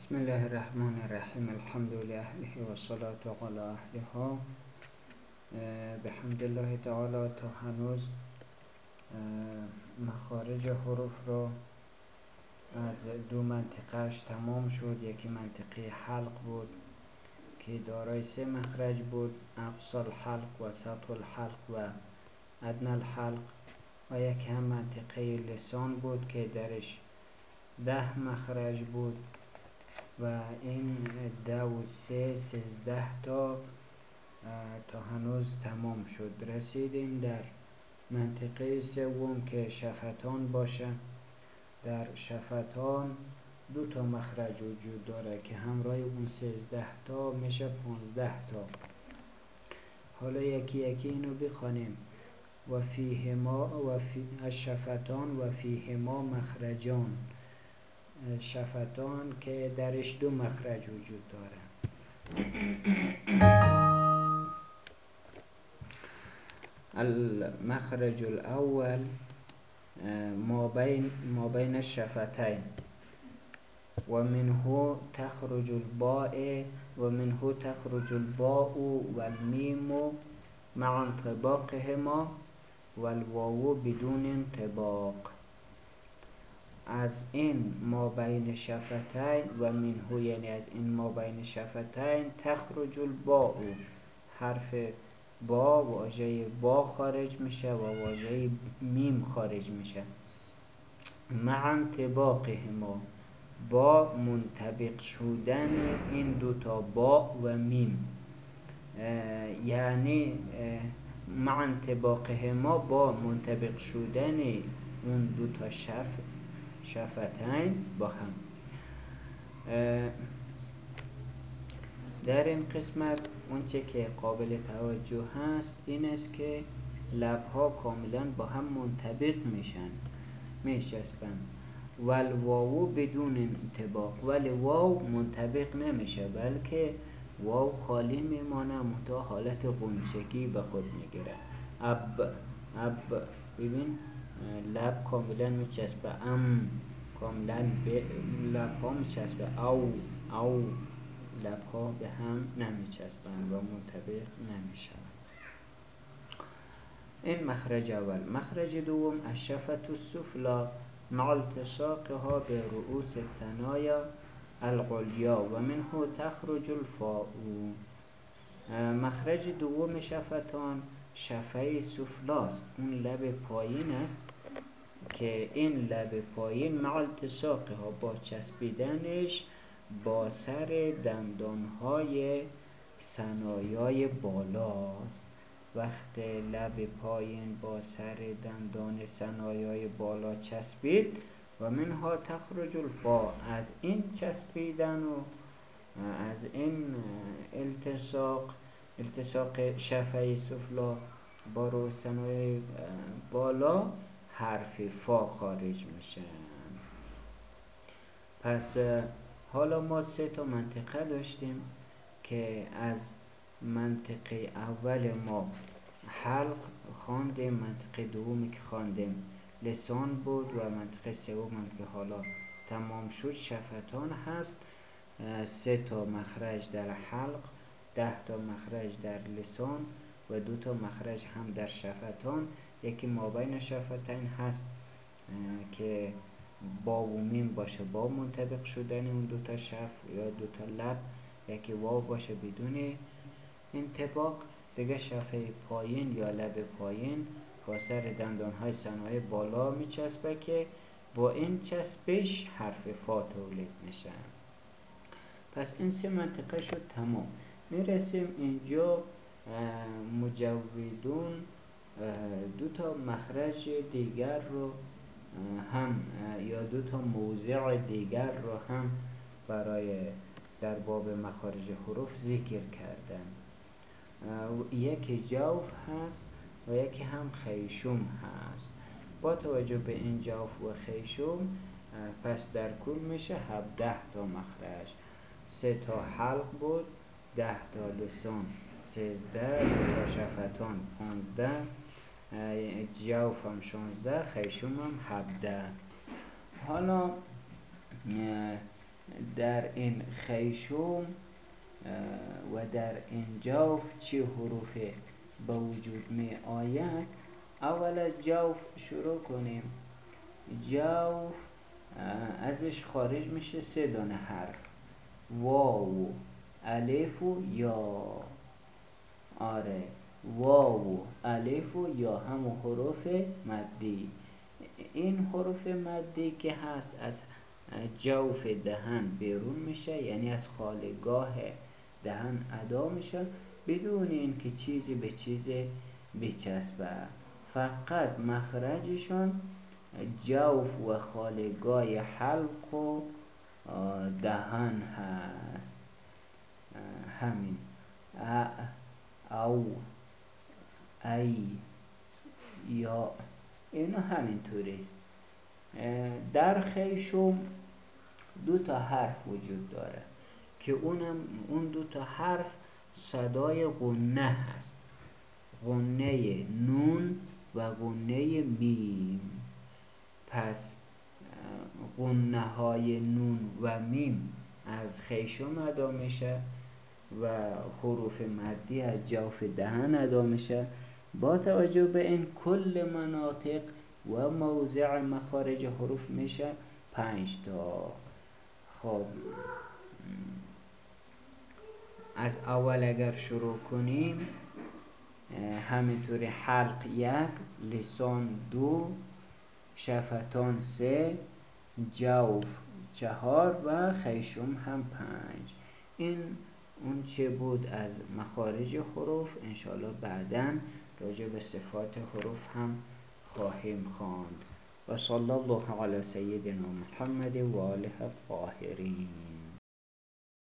بسم الله الرحمن الرحیم الحمد لله و صلات علی اهلها به حمد الله تعالی تا هنوز مخارج حروف رو از دو منطقهش تمام شد یکی منطقه حلق بود که دارای سه مخرج بود اقصى الحلق و سطح الحلق و ادنى الحلق و یکی هم منطقه لسان بود که درش ده مخرج بود و این ده و سه سیزده تا تا هنوز تمام شد. رسیدیم در منطقه سوم که شفتان باشه. در شفتان دو تا مخرج وجود داره که همراه اون سیزده تا میشه پانزده تا. حالا یکی یکی اینو بخوانیم. و فیهما و فی الشفتان و فیهما مخرجان. شفتان که درش دو مخرج وجود داره. المخرج الاول ما بین ما و منه تخرج الباء و منه تخرج الباء والمیم مع انطباقهما والواو بدون انطباق. از این ما بین شفتین و منهو یعنی از این ما بین شفتین تخرج الباء حرف با واژه با خارج میشه و واژه میم خارج میشه. مع انطباقهما با منطبق شدن این دوتا با و میم. یعنی مع انطباقهما با منطبق شدن اون دوتا شف شفتین با هم. در این قسمت اونچه که قابل توجه هست این است که لبها کاملا با هم منطبق میشن میچسبن والواو بدون انطباق ولی واو منطبق نمیشه بلکه واو خالی میمانه متا حالت قنچگی به خود می‌گیره. اب اب ببین لب کاملا میچسبه ام کاملا به لب ها میچسبه او او لب ها به هم نمیچسبن و منطبق نمیشن این مخرج اول مخرج دوم الشفت السفلا مع التصاقها به رؤوس الثنایا القلیا و منه تخرج الفاء مخرج دوم شفتان شفه سفلاست اون لب پایین است که این لب پایین مع التصاقها با چسبیدنش با سر دندانهای سنایای بالاست. وقت لب پایین با سر دندان سنایای بالا چسبید و منها تخرج الفا از این چسبیدن و از این التصاق التصاق شفه سفلا با روسنای بالا حرف فا خارج میشه. پس حالا ما سه تا منطقه داشتیم که از منطقه اول ما حلق خواندیم منطقه دومی که خواندیم لسان بود و منطقه سوم که حالا تمام شد شفتان هست. سه تا مخرج در حلق ده تا مخرج در لسان و دو تا مخرج هم در شفتان. یکی مابین شفتین هست که با و میم باشه با منطبق شدن اون دوتا شف یا دوتا لب یکی واو باشه بدون انطباق دیگه شفه پایین یا لب پایین با سر دندان های بالا میچسبه که با این چسبش حرف فا تولید میشه. پس این سه منطقه شد تمام. می‌رسیم اینجا مجودون دو تا مخرج دیگر رو هم یا دو تا موضع دیگر رو هم برای در باب مخارج حروف ذکر کردن. یکی جوف هست و یکی هم خیشوم هست. با توجه به این جوف و خیشوم پس در کل میشه هفده تا مخرج. سه تا حلق بود. ده تا لسان سیزده تا شفتان پانزده جوف هم شانزده خیشوم هم هفده. حالا در این خیشوم و در این جوف چه حروف به وجود می آید؟ اول جوف شروع کنیم. جوف ازش خارج میشه سه دانه حرف. واو. الف و یا. آره. واو. الف و یا. همون حروف مدی. این حروف مدی که هست از جوف دهن بیرون میشه یعنی از خالگاه دهن ادا میشه بدون اینکه چیزی به چیزی بچسبه. فقط مخرجشون جوف و خالگاه حلق و دهن هست. همین. او ای یا اینا همینطوری است در خیشوم دو تا حرف وجود داره که اونم اون دو تا حرف صدای غنه هست. غنه نون و غنه میم. پس غنه های نون و میم از خیشوم ادا میشه. و حروف مدی از جوف دهن ادا میشه. با توجه به این کل مناطق و موضع مخارج حروف میشه پنج تا. خب از اول اگر شروع کنیم همینطوری حلق یک لسان دو شفتان سه جوف چهار و خیشم هم پنج. این اون چه بود از مخارج حروف انشالله بعدا راجع به صفات حروف هم خواهیم خواند. و صلی الله علی سیدنا محمد و آله الطاهرین.